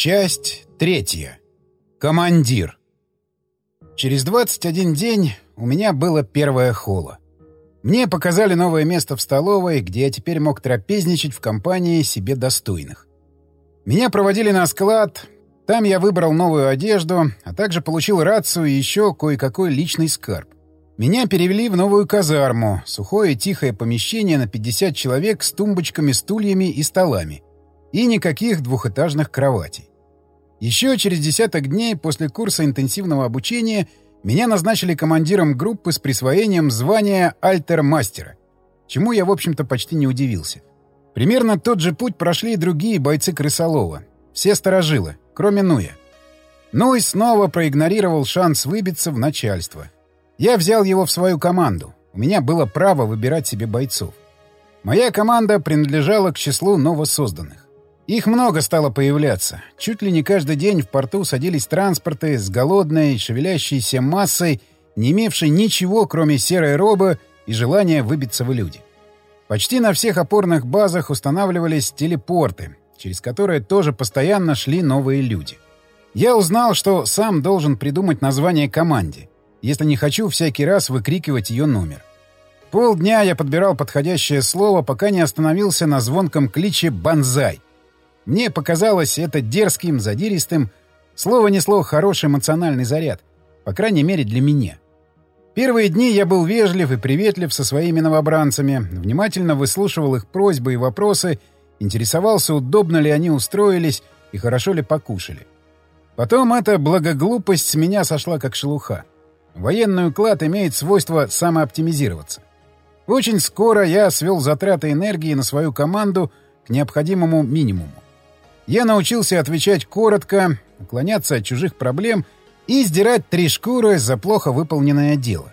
Часть третья. Командир. Через 21 день у меня было первое холо. Мне показали новое место в столовой, где я теперь мог трапезничать в компании себе достойных. Меня проводили на склад, там я выбрал новую одежду, а также получил рацию и еще кое-какой личный скарб. Меня перевели в новую казарму, сухое тихое помещение на 50 человек с тумбочками, стульями и столами. И никаких двухэтажных кроватей. Еще через десяток дней после курса интенсивного обучения меня назначили командиром группы с присвоением звания альтер-мастера, чему я, в общем-то, почти не удивился. Примерно тот же путь прошли и другие бойцы Крысолова. Все сторожилы, кроме Нуя. Нуй снова проигнорировал шанс выбиться в начальство. Я взял его в свою команду. У меня было право выбирать себе бойцов. Моя команда принадлежала к числу новосозданных. Их много стало появляться. Чуть ли не каждый день в порту садились транспорты с голодной, шевелящейся массой, не имевшей ничего, кроме серой робы и желания выбиться в люди. Почти на всех опорных базах устанавливались телепорты, через которые тоже постоянно шли новые люди. Я узнал, что сам должен придумать название команде, если не хочу всякий раз выкрикивать ее номер. Полдня я подбирал подходящее слово, пока не остановился на звонком кличе «Бонзай», мне показалось это дерзким, задиристым. Слово несло хороший эмоциональный заряд. По крайней мере, для меня. Первые дни я был вежлив и приветлив со своими новобранцами, внимательно выслушивал их просьбы и вопросы, интересовался, удобно ли они устроились и хорошо ли покушали. Потом эта благоглупость с меня сошла как шелуха. Военный уклад имеет свойство самооптимизироваться. Очень скоро я свел затраты энергии на свою команду к необходимому минимуму. Я научился отвечать коротко, уклоняться от чужих проблем и сдирать три шкуры за плохо выполненное дело.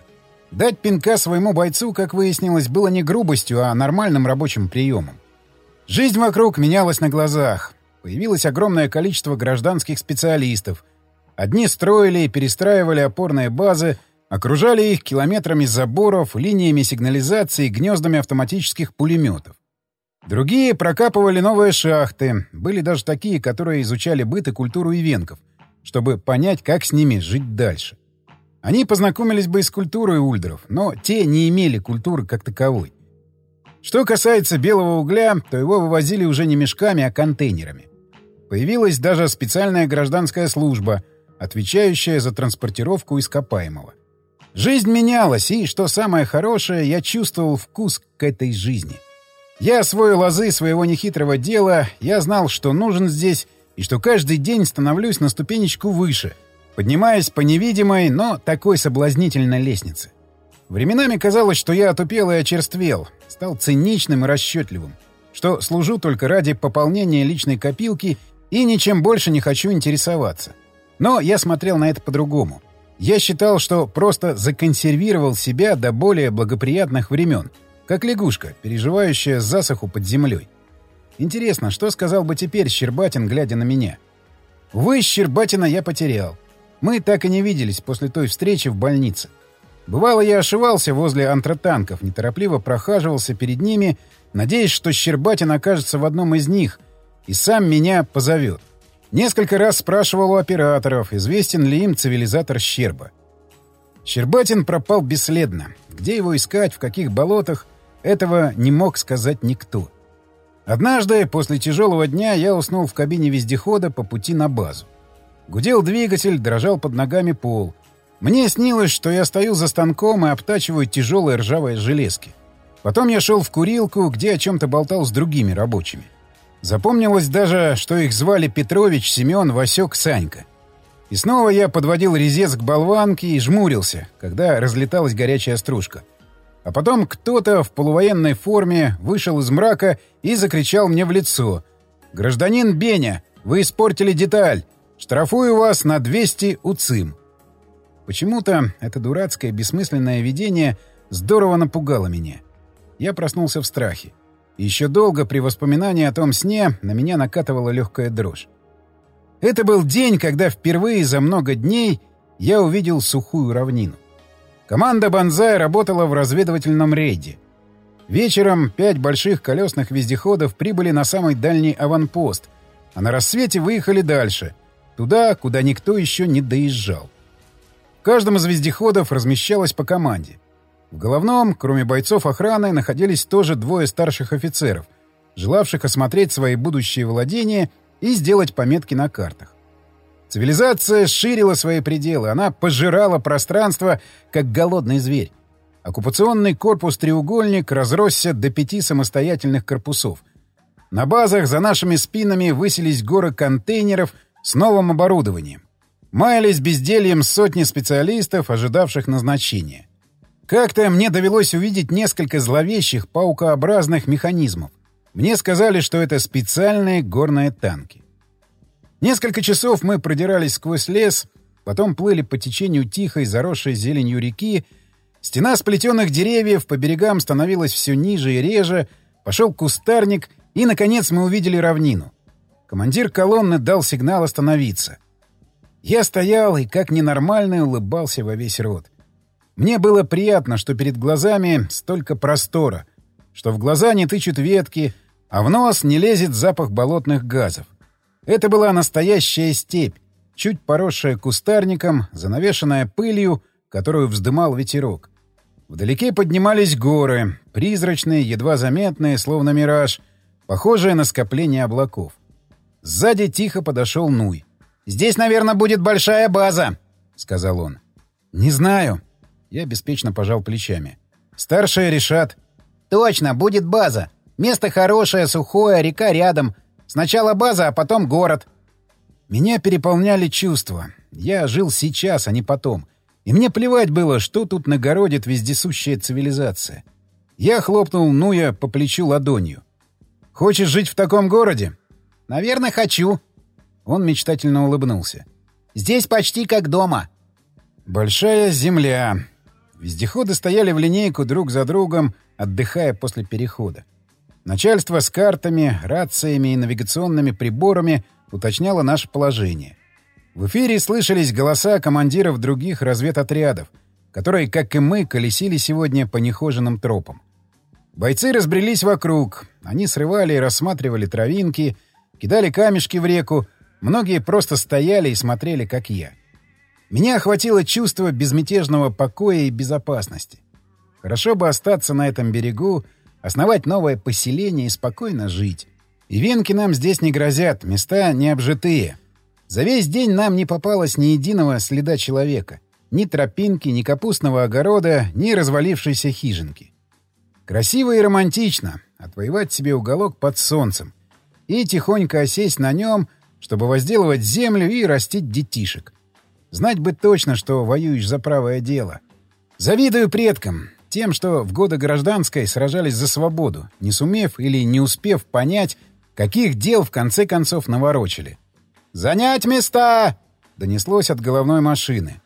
Дать пинка своему бойцу, как выяснилось, было не грубостью, а нормальным рабочим приемом. Жизнь вокруг менялась на глазах. Появилось огромное количество гражданских специалистов. Одни строили и перестраивали опорные базы, окружали их километрами заборов, линиями сигнализации, гнездами автоматических пулеметов. Другие прокапывали новые шахты, были даже такие, которые изучали быт и культуру ивенков, чтобы понять, как с ними жить дальше. Они познакомились бы и с культурой ульдеров, но те не имели культуры как таковой. Что касается белого угля, то его вывозили уже не мешками, а контейнерами. Появилась даже специальная гражданская служба, отвечающая за транспортировку ископаемого. Жизнь менялась, и, что самое хорошее, я чувствовал вкус к этой жизни. Я освоил лозы своего нехитрого дела, я знал, что нужен здесь, и что каждый день становлюсь на ступенечку выше, поднимаясь по невидимой, но такой соблазнительной лестнице. Временами казалось, что я отупел и очерствел, стал циничным и расчетливым, что служу только ради пополнения личной копилки и ничем больше не хочу интересоваться. Но я смотрел на это по-другому. Я считал, что просто законсервировал себя до более благоприятных времен — как лягушка, переживающая засуху под землей. Интересно, что сказал бы теперь Щербатин, глядя на меня? Вы Щербатина я потерял. Мы так и не виделись после той встречи в больнице. Бывало, я ошивался возле антротанков, неторопливо прохаживался перед ними, надеясь, что Щербатин окажется в одном из них и сам меня позовет. Несколько раз спрашивал у операторов, известен ли им цивилизатор Щерба. Щербатин пропал бесследно. Где его искать, в каких болотах, этого не мог сказать никто. Однажды, после тяжелого дня, я уснул в кабине вездехода по пути на базу. Гудел двигатель, дрожал под ногами пол. Мне снилось, что я стою за станком и обтачиваю тяжелые ржавые железки. Потом я шел в курилку, где о чем-то болтал с другими рабочими. Запомнилось даже, что их звали Петрович, Семен, Васек, Санька. И снова я подводил резец к болванке и жмурился, когда разлеталась горячая стружка — а потом кто-то в полувоенной форме вышел из мрака и закричал мне в лицо. «Гражданин Беня, вы испортили деталь! Штрафую вас на 200 уцим!» Почему-то это дурацкое, бессмысленное видение здорово напугало меня. Я проснулся в страхе. еще долго при воспоминании о том сне на меня накатывала легкая дрожь. Это был день, когда впервые за много дней я увидел сухую равнину. Команда «Бонзай» работала в разведывательном рейде. Вечером пять больших колесных вездеходов прибыли на самый дальний аванпост, а на рассвете выехали дальше, туда, куда никто еще не доезжал. В каждом из вездеходов размещалось по команде. В головном, кроме бойцов охраны, находились тоже двое старших офицеров, желавших осмотреть свои будущие владения и сделать пометки на картах. Цивилизация ширила свои пределы, она пожирала пространство, как голодный зверь. Оккупационный корпус «Треугольник» разросся до пяти самостоятельных корпусов — на базах за нашими спинами высились горы контейнеров с новым оборудованием. Маялись бездельем сотни специалистов, ожидавших назначения. Как-то мне довелось увидеть несколько зловещих паукообразных механизмов. Мне сказали, что это специальные горные танки. Несколько часов мы продирались сквозь лес, потом плыли по течению тихой, заросшей зеленью реки. Стена сплетенных деревьев по берегам становилась все ниже и реже, пошел кустарник, и, наконец, мы увидели равнину. Командир колонны дал сигнал остановиться. Я стоял и, как ненормальный, улыбался во весь рот. Мне было приятно, что перед глазами столько простора, что в глаза не тычут ветки, а в нос не лезет запах болотных газов. Это была настоящая степь, чуть поросшая кустарником, занавешенная пылью, которую вздымал ветерок. Вдалеке поднимались горы, призрачные, едва заметные, словно мираж — похожее на скопление облаков. Сзади тихо подошел Нуй. «Здесь, наверное, будет большая база», — сказал он. «Не знаю». Я беспечно пожал плечами. «Старшие решат». «Точно, будет база. Место хорошее, сухое, река рядом. Сначала база, а потом город». Меня переполняли чувства. Я жил сейчас, а не потом. И мне плевать было, что тут нагородит вездесущая цивилизация. Я хлопнул Нуя по плечу ладонью. Хочешь жить в таком городе? Наверное, хочу. Он мечтательно улыбнулся. Здесь почти как дома. Большая земля. Вездеходы стояли в линейку друг за другом, отдыхая после перехода. Начальство с картами, рациями и навигационными приборами уточняло наше положение. В эфире слышались голоса командиров других разведотрядов, которые, как и мы, колесили сегодня по нехоженным тропам. Бойцы разбрелись вокруг. Они срывали и рассматривали травинки, кидали камешки в реку. Многие просто стояли и смотрели, как я. Меня охватило чувство безмятежного покоя и безопасности. Хорошо бы остаться на этом берегу, основать новое поселение и спокойно жить. И венки нам здесь не грозят, места не обжитые. За весь день нам не попалось ни единого следа человека. Ни тропинки, ни капустного огорода, ни развалившейся хижинки. Красиво и романтично — отвоевать себе уголок под солнцем и тихонько осесть на нем, чтобы возделывать землю и растить детишек. Знать бы точно, что воюешь за правое дело. Завидую предкам, тем, что в годы гражданской сражались за свободу, не сумев или не успев понять, каких дел в конце концов наворочили. «Занять места!» — донеслось от головной машины.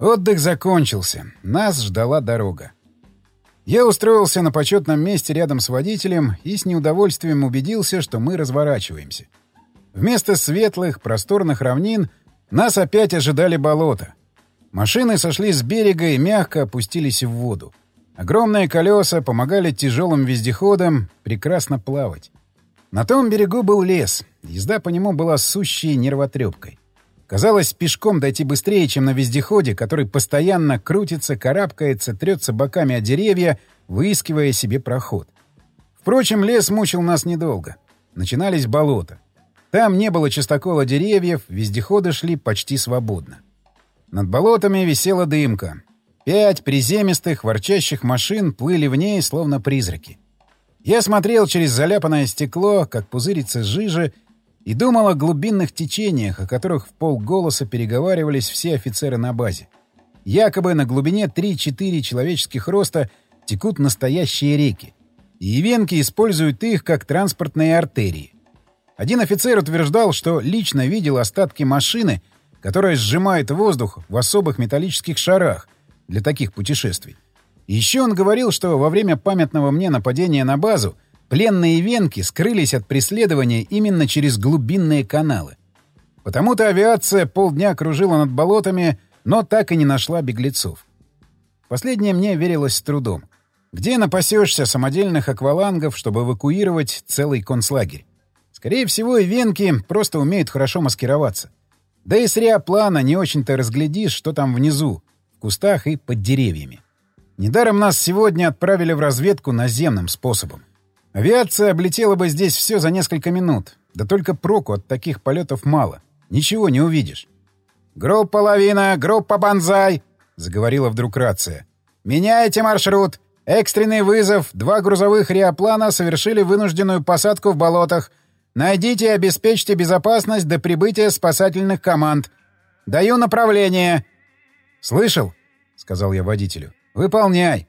Отдых закончился. Нас ждала дорога. Я устроился на почетном месте рядом с водителем и с неудовольствием убедился, что мы разворачиваемся. Вместо светлых, просторных равнин нас опять ожидали болота. Машины сошли с берега и мягко опустились в воду. Огромные колеса помогали тяжелым вездеходам прекрасно плавать. На том берегу был лес. Езда по нему была сущей нервотрепкой. Казалось, пешком дойти быстрее, чем на вездеходе, который постоянно крутится, карабкается, трется боками о деревья, выискивая себе проход. Впрочем, лес мучил нас недолго. Начинались болота. Там не было чистокола деревьев, вездеходы шли почти свободно. Над болотами висела дымка. Пять приземистых, ворчащих машин плыли в ней, словно призраки. Я смотрел через заляпанное стекло, как пузырится жижа, и думал о глубинных течениях, о которых в полголоса переговаривались все офицеры на базе. Якобы на глубине 3-4 человеческих роста текут настоящие реки, и венки используют их как транспортные артерии. Один офицер утверждал, что лично видел остатки машины, которая сжимает воздух в особых металлических шарах для таких путешествий. еще он говорил, что во время памятного мне нападения на базу Пленные венки скрылись от преследования именно через глубинные каналы. Потому-то авиация полдня кружила над болотами, но так и не нашла беглецов. Последнее мне верилось с трудом. Где напасешься самодельных аквалангов, чтобы эвакуировать целый концлагерь? Скорее всего, и венки просто умеют хорошо маскироваться. Да и с реоплана не очень-то разглядишь, что там внизу, кустах и под деревьями. Недаром нас сегодня отправили в разведку наземным способом. Авиация облетела бы здесь все за несколько минут. Да только проку от таких полетов мало. Ничего не увидишь. «Группа лавина! Группа банзай!» — заговорила вдруг рация. «Меняйте маршрут! Экстренный вызов! Два грузовых реоплана совершили вынужденную посадку в болотах. Найдите и обеспечьте безопасность до прибытия спасательных команд. Даю направление!» «Слышал?» — сказал я водителю. «Выполняй!»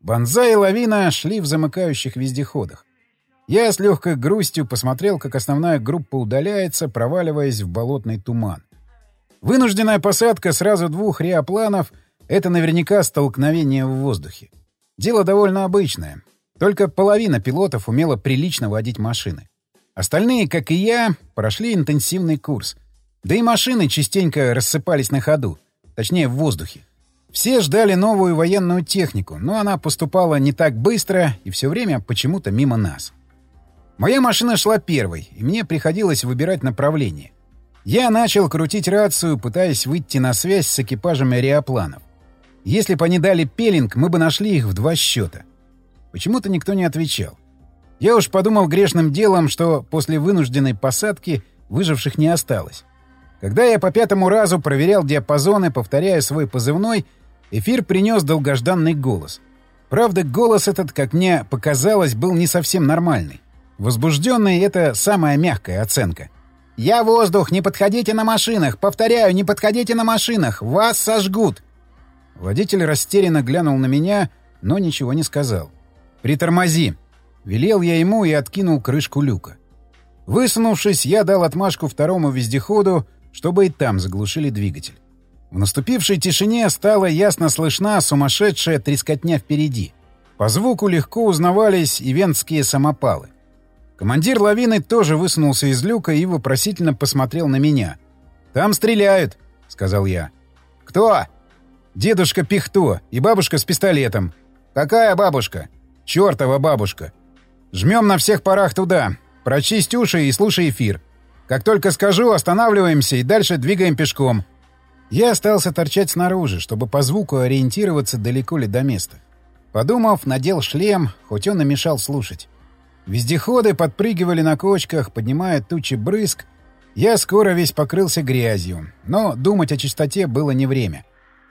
Бонза и лавина шли в замыкающих вездеходах. Я с легкой грустью посмотрел, как основная группа удаляется, проваливаясь в болотный туман. Вынужденная посадка сразу двух реопланов — это наверняка столкновение в воздухе. Дело довольно обычное. Только половина пилотов умела прилично водить машины. Остальные, как и я, прошли интенсивный курс. Да и машины частенько рассыпались на ходу, точнее в воздухе. Все ждали новую военную технику, но она поступала не так быстро и все время почему-то мимо нас. Моя машина шла первой, и мне приходилось выбирать направление. Я начал крутить рацию, пытаясь выйти на связь с экипажами аэропланов. Если бы они дали пелинг, мы бы нашли их в два счета. Почему-то никто не отвечал. Я уж подумал грешным делом, что после вынужденной посадки выживших не осталось. Когда я по пятому разу проверял диапазоны, повторяя свой позывной, эфир принес долгожданный голос. Правда, голос этот, как мне показалось, был не совсем нормальный. Возбужденный — это самая мягкая оценка. «Я воздух! Не подходите на машинах! Повторяю, не подходите на машинах! Вас сожгут!» Водитель растерянно глянул на меня, но ничего не сказал. «Притормози!» Велел я ему и откинул крышку люка. Высунувшись, я дал отмашку второму вездеходу, чтобы и там заглушили двигатель. В наступившей тишине стала ясно слышна сумасшедшая трескотня впереди. По звуку легко узнавались ивентские самопалы. Командир лавины тоже высунулся из люка и вопросительно посмотрел на меня. «Там стреляют», — сказал я. «Кто?» «Дедушка Пихто и бабушка с пистолетом». «Какая бабушка?» «Чёртова бабушка». «Жмем на всех парах туда. Прочисть уши и слушай эфир. Как только скажу, останавливаемся и дальше двигаем пешком». Я остался торчать снаружи, чтобы по звуку ориентироваться, далеко ли до места. Подумав, надел шлем, хоть он и мешал слушать. Вездеходы подпрыгивали на кочках, поднимая тучи брызг. Я скоро весь покрылся грязью, но думать о чистоте было не время.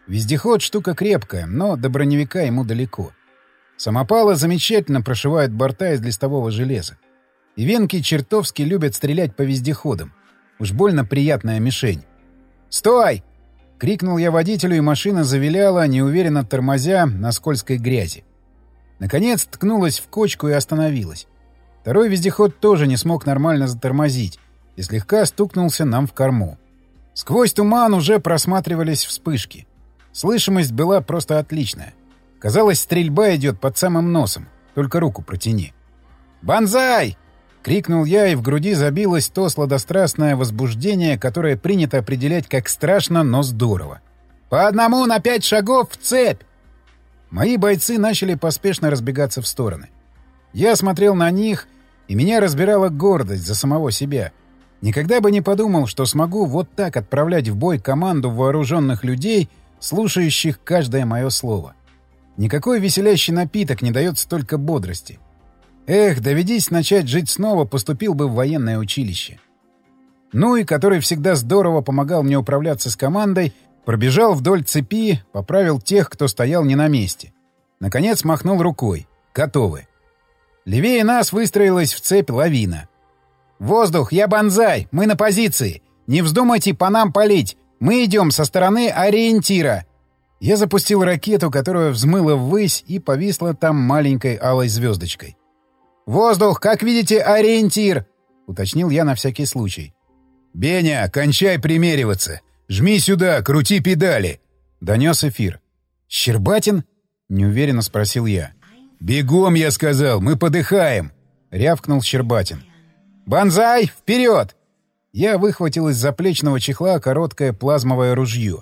Вездеход — штука крепкая, но до броневика ему далеко. Самопалы замечательно прошивают борта из листового железа. Венки чертовски любят стрелять по вездеходам. Уж больно приятная мишень. «Стой!» — крикнул я водителю, и машина завиляла, неуверенно тормозя на скользкой грязи. Наконец ткнулась в кочку и остановилась. Второй вездеход тоже не смог нормально затормозить и слегка стукнулся нам в корму. Сквозь туман уже просматривались вспышки. Слышимость была просто отличная. Казалось, стрельба идет под самым носом. Только руку протяни. «Бонзай!» — крикнул я, и в груди забилось то сладострастное возбуждение, которое принято определять как страшно, но здорово. «По одному на пять шагов в цепь!» Мои бойцы начали поспешно разбегаться в стороны. Я смотрел на них и меня разбирала гордость за самого себя. Никогда бы не подумал, что смогу вот так отправлять в бой команду вооруженных людей, слушающих каждое мое слово. Никакой веселящий напиток не дает столько бодрости. Эх, доведись начать жить снова, поступил бы в военное училище. Ну и который всегда здорово помогал мне управляться с командой, пробежал вдоль цепи, поправил тех, кто стоял не на месте. Наконец махнул рукой. Готовы. Левее нас выстроилась в цепь лавина. «Воздух, я банзай! Мы на позиции! Не вздумайте по нам палить! Мы идем со стороны ориентира!» Я запустил ракету, которая взмыла ввысь и повисла там маленькой алой звездочкой. «Воздух, как видите, ориентир!» — уточнил я на всякий случай. «Беня, кончай примериваться! Жми сюда, крути педали!» — донес эфир. «Щербатин?» — неуверенно спросил я. «Бегом, я сказал, мы подыхаем!» — рявкнул Щербатин. «Бонзай, вперед!» Я выхватил из заплечного чехла короткое плазмовое ружье.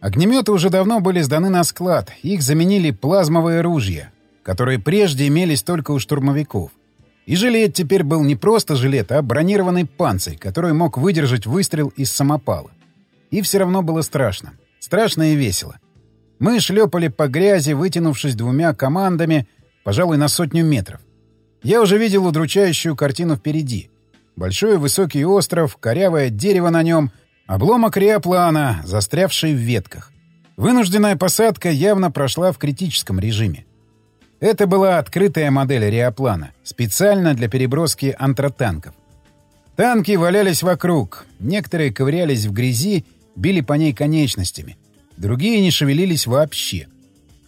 Огнеметы уже давно были сданы на склад, их заменили плазмовые ружья, которые прежде имелись только у штурмовиков. И жилет теперь был не просто жилет, а бронированный панцирь, который мог выдержать выстрел из самопала. И все равно было страшно. Страшно и весело. Мы шлепали по грязи, вытянувшись двумя командами, пожалуй, на сотню метров. Я уже видел удручающую картину впереди. Большой высокий остров, корявое дерево на нем, обломок реоплана, застрявший в ветках. Вынужденная посадка явно прошла в критическом режиме. Это была открытая модель реоплана, специально для переброски антротанков. Танки валялись вокруг, некоторые ковырялись в грязи, били по ней конечностями, другие не шевелились вообще.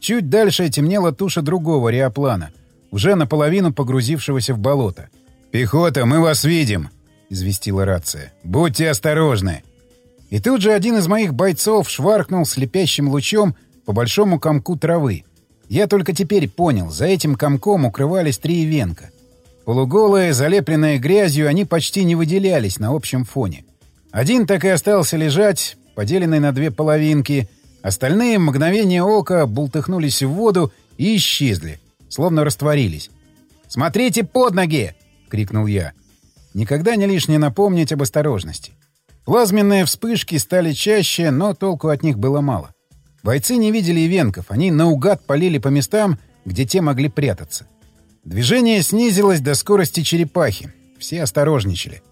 Чуть дальше темнела туша другого реоплана, уже наполовину погрузившегося в болото. «Пехота, мы вас видим!» — известила рация. «Будьте осторожны!» И тут же один из моих бойцов шваркнул слепящим лучом по большому комку травы — я только теперь понял, за этим комком укрывались три венка. Полуголые, залепленные грязью, они почти не выделялись на общем фоне. Один так и остался лежать, поделенный на две половинки. Остальные мгновение ока бултыхнулись в воду и исчезли, словно растворились. «Смотрите под ноги!» — крикнул я. Никогда не лишне напомнить об осторожности. Плазменные вспышки стали чаще, но толку от них было мало. Бойцы не видели ивенков, они наугад полили по местам, где те могли прятаться. Движение снизилось до скорости черепахи. Все осторожничали.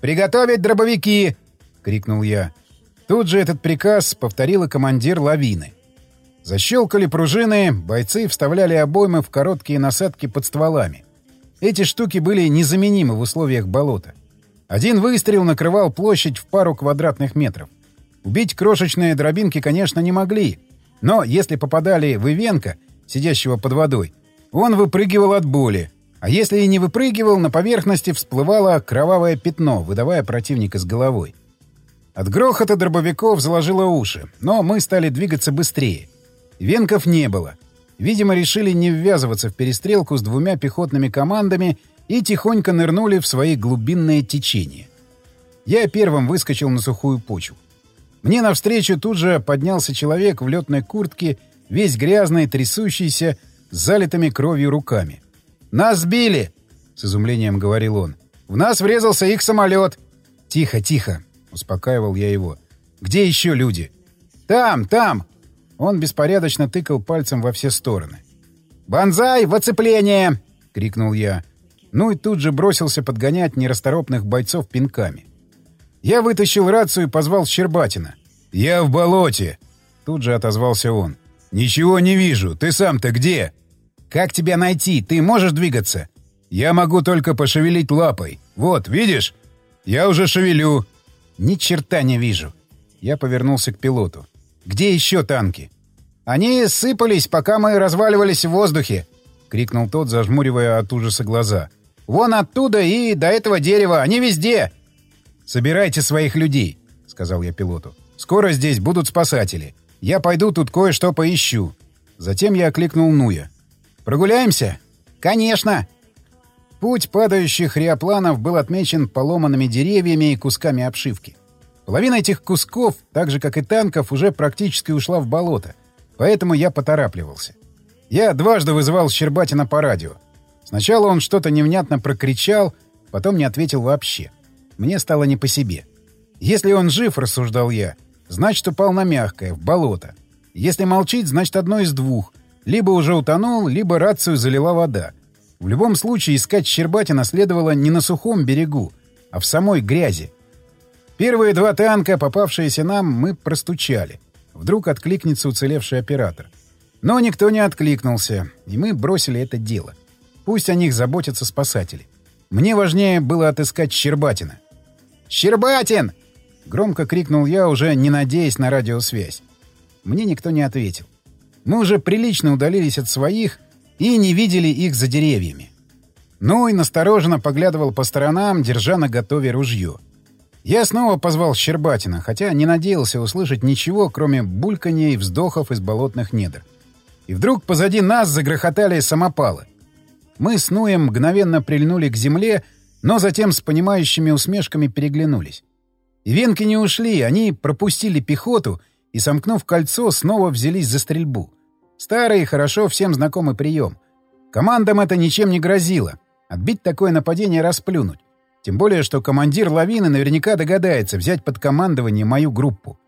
«Приготовить дробовики!» — крикнул я. Тут же этот приказ повторил и командир лавины. Защелкали пружины, бойцы вставляли обоймы в короткие насадки под стволами. Эти штуки были незаменимы в условиях болота. Один выстрел накрывал площадь в пару квадратных метров. Убить крошечные дробинки, конечно, не могли. Но если попадали в Ивенко, сидящего под водой, он выпрыгивал от боли. А если и не выпрыгивал, на поверхности всплывало кровавое пятно, выдавая противника с головой. От грохота дробовиков заложило уши, но мы стали двигаться быстрее. Венков не было. Видимо, решили не ввязываться в перестрелку с двумя пехотными командами и тихонько нырнули в свои глубинные течения. Я первым выскочил на сухую почву. Мне навстречу тут же поднялся человек в летной куртке, весь грязный, трясущийся, с залитыми кровью руками. «Нас сбили!» — с изумлением говорил он. «В нас врезался их самолет!» «Тихо, тихо!» — успокаивал я его. «Где еще люди?» «Там, там!» Он беспорядочно тыкал пальцем во все стороны. «Бонзай, в оцепление!» — крикнул я. Ну и тут же бросился подгонять нерасторопных бойцов пинками. Я вытащил рацию и позвал Щербатина. «Я в болоте!» Тут же отозвался он. «Ничего не вижу. Ты сам-то где?» «Как тебя найти? Ты можешь двигаться?» «Я могу только пошевелить лапой. Вот, видишь? Я уже шевелю». «Ни черта не вижу». Я повернулся к пилоту. «Где еще танки?» «Они сыпались, пока мы разваливались в воздухе», — крикнул тот, зажмуривая от ужаса глаза. «Вон оттуда и до этого дерева. Они везде. «Собирайте своих людей», — сказал я пилоту. «Скоро здесь будут спасатели. Я пойду тут кое-что поищу». Затем я окликнул Нуя. «Прогуляемся?» «Конечно!» Путь падающих реопланов был отмечен поломанными деревьями и кусками обшивки. Половина этих кусков, так же как и танков, уже практически ушла в болото, поэтому я поторапливался. Я дважды вызывал Щербатина по радио. Сначала он что-то невнятно прокричал, потом не ответил вообще. Мне стало не по себе. Если он жив, рассуждал я, значит, упал на мягкое, в болото. Если молчит, значит, одно из двух. Либо уже утонул, либо рацию залила вода. В любом случае, искать Щербатина следовало не на сухом берегу, а в самой грязи. Первые два танка, попавшиеся нам, мы простучали. Вдруг откликнется уцелевший оператор. Но никто не откликнулся, и мы бросили это дело. Пусть о них заботятся спасатели. Мне важнее было отыскать Щербатина. «Щербатин!» — громко крикнул я, уже не надеясь на радиосвязь. Мне никто не ответил. Мы уже прилично удалились от своих и не видели их за деревьями. Ну и настороженно поглядывал по сторонам, держа на готове ружье. Я снова позвал Щербатина, хотя не надеялся услышать ничего, кроме бульканья и вздохов из болотных недр. И вдруг позади нас загрохотали самопалы. Мы с Нуем мгновенно прильнули к земле, но затем с понимающими усмешками переглянулись. Венки не ушли, они пропустили пехоту и, сомкнув кольцо, снова взялись за стрельбу. Старый, хорошо всем знакомый прием. Командам это ничем не грозило. Отбить такое нападение расплюнуть. Тем более, что командир лавины наверняка догадается взять под командование мою группу.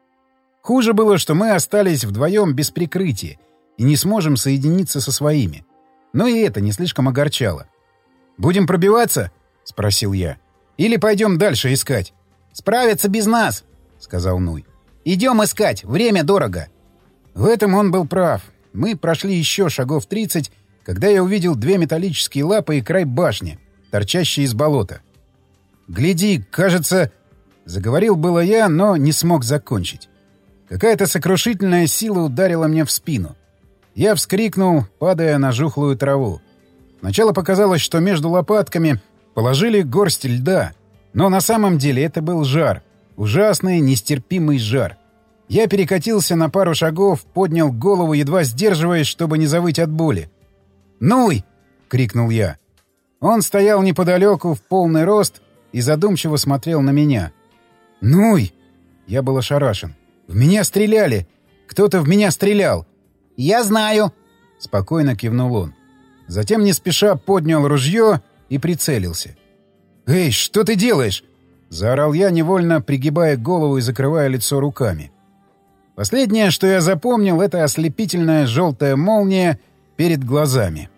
Хуже было, что мы остались вдвоем без прикрытия и не сможем соединиться со своими. Но и это не слишком огорчало. «Будем пробиваться?» — спросил я. «Или пойдем дальше искать?» «Справятся без нас», — сказал Нуй. «Идем искать, время дорого». В этом он был прав. Мы прошли еще шагов 30, когда я увидел две металлические лапы и край башни, торчащие из болота. «Гляди, кажется...» Заговорил было я, но не смог закончить. Какая-то сокрушительная сила ударила мне в спину. Я вскрикнул, падая на жухлую траву. Сначала показалось, что между лопатками положили горсть льда, но на самом деле это был жар. Ужасный, нестерпимый жар. Я перекатился на пару шагов, поднял голову, едва сдерживаясь, чтобы не завыть от боли. «Нуй!» — крикнул я. Он стоял неподалеку, в полный рост, и задумчиво смотрел на меня. «Нуй!» Я был ошарашен. «В меня стреляли! Кто-то в меня стрелял!» «Я знаю!» — спокойно кивнул он. Затем не спеша поднял ружье и прицелился. «Эй, что ты делаешь?» — заорал я, невольно пригибая голову и закрывая лицо руками. Последнее, что я запомнил, — это ослепительная желтая молния перед глазами.